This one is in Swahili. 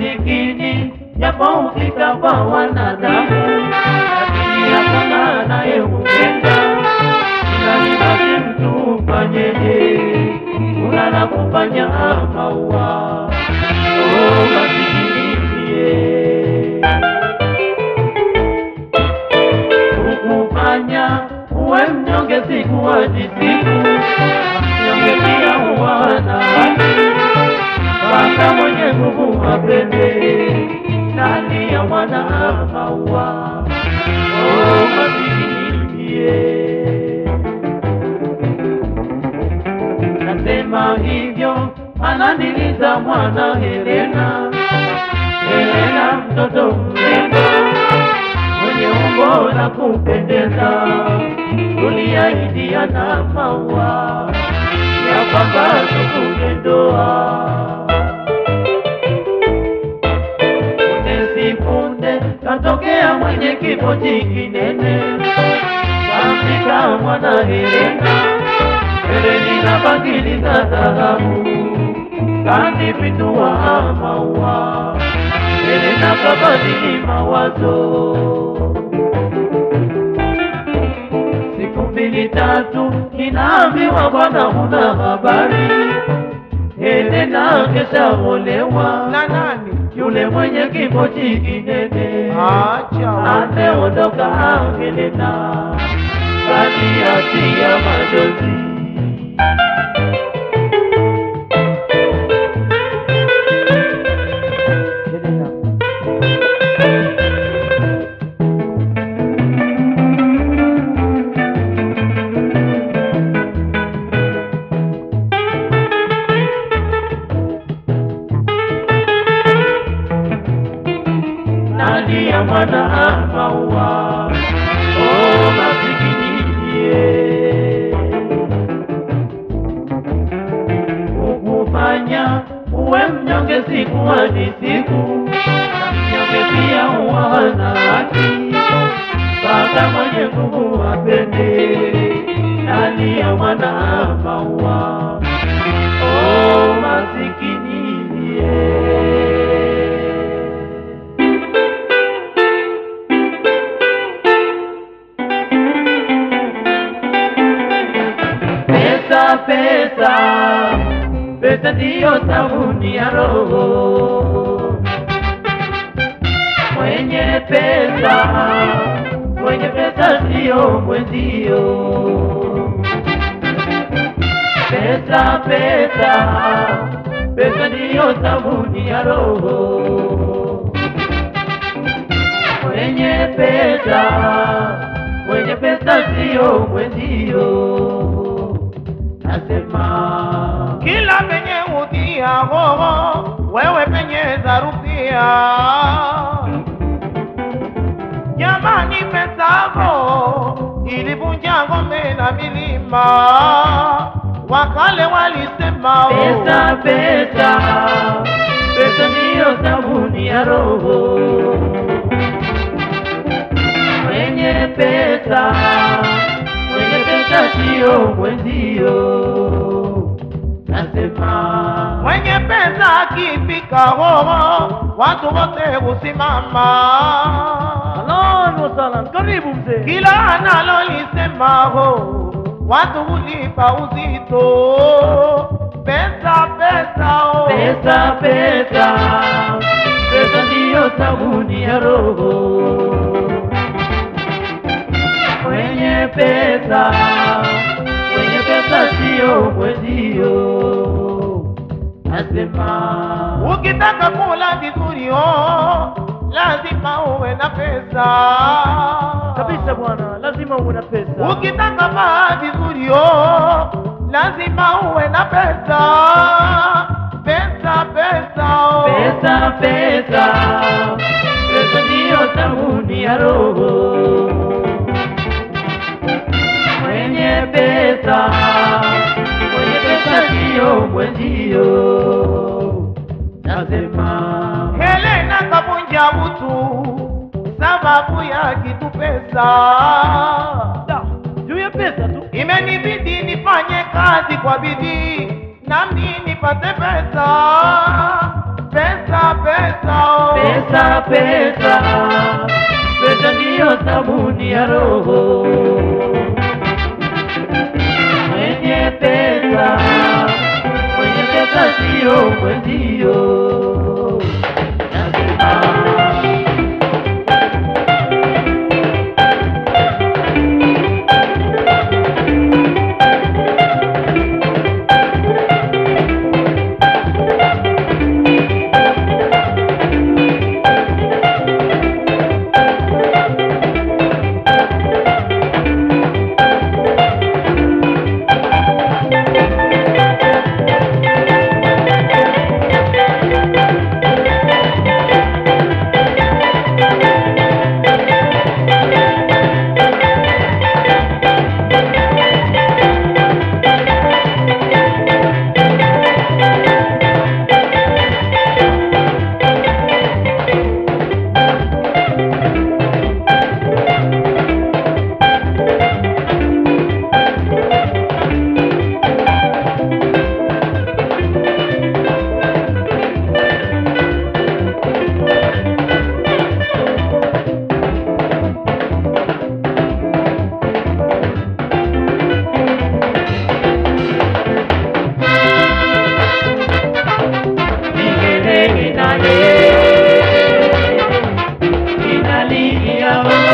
masikini japo hufika kwa wanadamu, lakini hakuna anayekupenda. Ila ni basi mtu ufanyeje? Kufanya maua, oh kukufanya uwe mnyonge mwenye nguvu apende ndani ya mwana maua? Oh nasema hivyo ananiliza mwana Helena. Helena mtoto mrembo mwenye umbo la kupendeza. Tuliahidiana maua. Ya kwamba tufunge katokea mwenye kipochi kinene. Kafika mwana Helena hereni na bangili za dhahabu kanipindua maua Helena kabadili mawazo. Siku mbili tatu ninaambiwa bwana huna habari. Helena keshaolewa na nani? yule mwenye kipochi kinene ameondoka au milina kati ya madozi. Ndani ya mwana maua. Oh masikini ndiye kukufanya uwe mnyonge siku hadi siku. Mnyonge pia uwa hana haki. Mpaka mwenye nguvu apende Pesa, pesa, pesa ndiyo sabuni ya roho. Mwenye pesa, mwenye pesa ndiyo mwenzio. Pesa, pesa, pesa ndiyo sabuni ya roho. Mwenye pesa, mwenye pesa ndiyo mwenzio. Nasema kila penye udhia roho, wewe penye zarufia. Jamani, pesavo ilivunja ngome na milima, wakale walisema oh. pesa, pesa, pesa ndiyo sabuni ya roho. Mwenye pesa, mwenye pesa ndiyo mwenzio. Mwenye pesa akifika roho, watu wote husimama. Ahlan wa sahlan, karibu mzee. kila analolisema ho watu hulipa uzito pesa pesa oh. pesa, pesa, pesa ndiyo sabuni ya roho. Mwenye pesa, ndiyo mwenzio. Nasema ukitaka kula vizuri lazima uwe na pesa Kabisa bwana, lazima uwe na pesa. ukitaka vaa vizuri lazima uwe na pesa pesa pesa oh. pesa, pesa, pesa ndiyo sabuni ya roho. kuya kitu pesa. Juu ya pesa tu. Imenibidi nifanye kazi kwa bidii nami nipate pesa. Pesa pesa oh. pesa pesa. Pesa ndiyo sabuni ya roho. Mwenye pesa mwenye pesa siyo mwenzio. Yeah.